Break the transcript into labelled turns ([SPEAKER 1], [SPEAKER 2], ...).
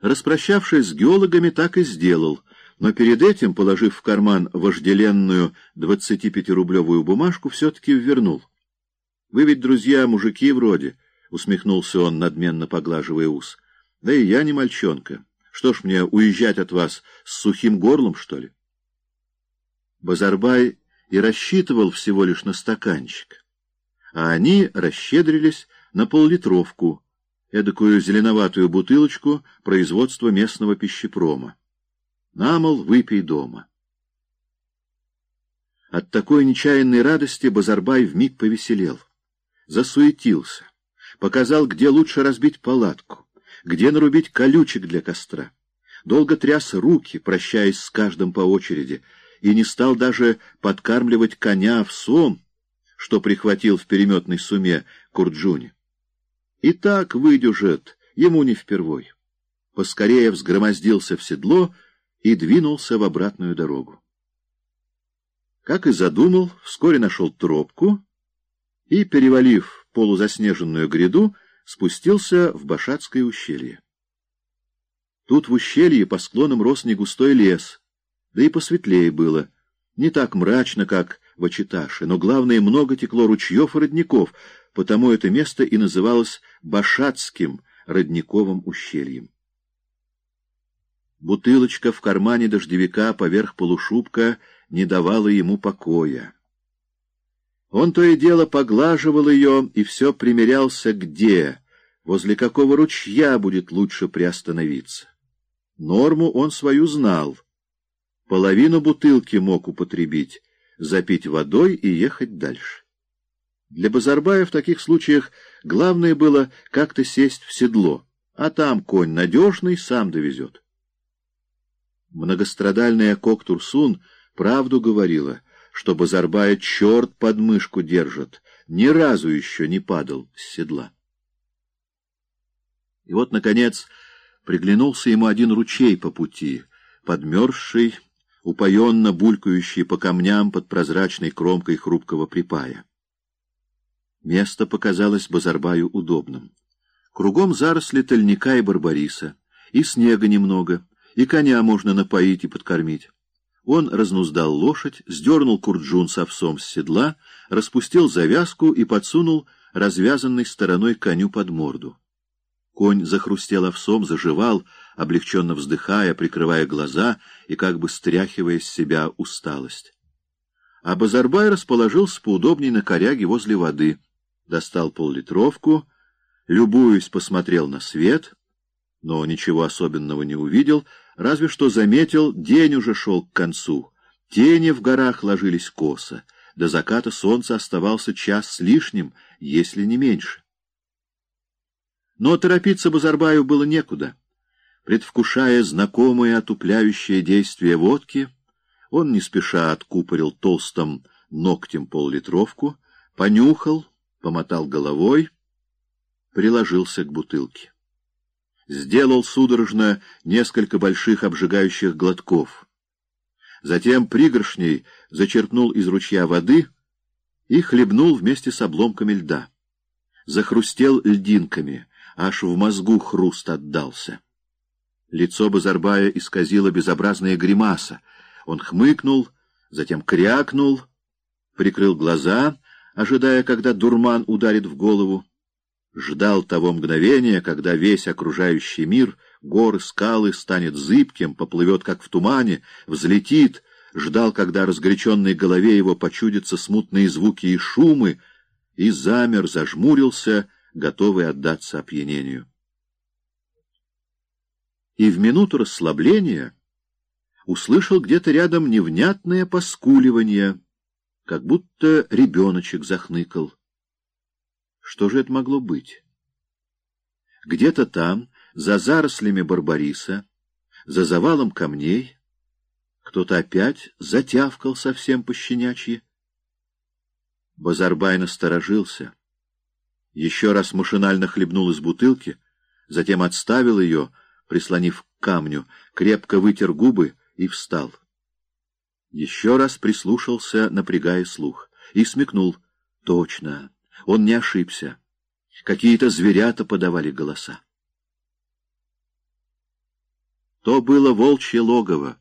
[SPEAKER 1] Распрощавшись с геологами, так и сделал, но перед этим, положив в карман вожделенную 25-рублевую бумажку, все-таки вернул. — Вы ведь, друзья, мужики вроде, — усмехнулся он, надменно поглаживая ус. — Да и я не мальчонка. Что ж мне, уезжать от вас с сухим горлом, что ли? Базарбай и рассчитывал всего лишь на стаканчик, а они расщедрились на поллитровку, эдакую зеленоватую бутылочку производства местного пищепрома. Намол, выпей дома. От такой нечаянной радости Базарбай вмиг повеселел. Засуетился. Показал, где лучше разбить палатку, где нарубить колючек для костра. Долго тряс руки, прощаясь с каждым по очереди, и не стал даже подкармливать коня в сом, что прихватил в переметной суме Курджуни. И так выдюжит, ему не впервой. Поскорее взгромоздился в седло и двинулся в обратную дорогу. Как и задумал, вскоре нашел тропку и, перевалив полузаснеженную гряду, спустился в Башатское ущелье. Тут в ущелье по склонам рос негустой лес, да и посветлее было, не так мрачно, как в Очиташе, но, главное, много текло ручьев и родников, потому это место и называлось Башатским родниковым ущельем. Бутылочка в кармане дождевика поверх полушубка не давала ему покоя. Он то и дело поглаживал ее и все примерялся, где, возле какого ручья будет лучше приостановиться. Норму он свою знал. Половину бутылки мог употребить, запить водой и ехать дальше. Для Базарбая в таких случаях главное было как-то сесть в седло, а там конь надежный сам довезет. Многострадальная Кок-Турсун правду говорила, что Базарбая черт под мышку держит, ни разу еще не падал с седла. И вот, наконец, приглянулся ему один ручей по пути, подмерзший, упоенно булькающий по камням под прозрачной кромкой хрупкого припая. Место показалось Базарбаю удобным. Кругом заросли тольника и барбариса, и снега немного, и коня можно напоить и подкормить. Он разнуздал лошадь, сдернул курджун с овсом с седла, распустил завязку и подсунул развязанной стороной коню под морду. Конь захрустел овсом, заживал, облегченно вздыхая, прикрывая глаза и как бы стряхивая с себя усталость. А Базарбай расположился поудобней на коряге возле воды — достал поллитровку, любуясь, посмотрел на свет, но ничего особенного не увидел, разве что заметил, день уже шел к концу, тени в горах ложились косо, до заката солнца оставался час с лишним, если не меньше. Но торопиться Базарбаю было некуда. Предвкушая знакомое отупляющее действие водки, он не спеша откупорил толстым ногтем поллитровку, понюхал, помотал головой, приложился к бутылке. Сделал судорожно несколько больших обжигающих глотков. Затем пригоршней зачерпнул из ручья воды и хлебнул вместе с обломками льда. Захрустел льдинками, аж в мозгу хруст отдался. Лицо Базарбая исказило безобразная гримаса. Он хмыкнул, затем крякнул, прикрыл глаза — ожидая, когда дурман ударит в голову. Ждал того мгновения, когда весь окружающий мир, горы, скалы, станет зыбким, поплывет, как в тумане, взлетит, ждал, когда разгоряченной голове его почудятся смутные звуки и шумы, и замер, зажмурился, готовый отдаться опьянению. И в минуту расслабления услышал где-то рядом невнятное поскуливание — как будто ребеночек захныкал. Что же это могло быть? Где-то там, за зарослями барбариса, за завалом камней, кто-то опять затявкал совсем пощенячьи. Базарбай насторожился. Еще раз машинально хлебнул из бутылки, затем отставил ее, прислонив к камню, крепко вытер губы и встал. Еще раз прислушался, напрягая слух, и смекнул. Точно, он не ошибся. Какие-то зверята подавали голоса. То было волчье логово.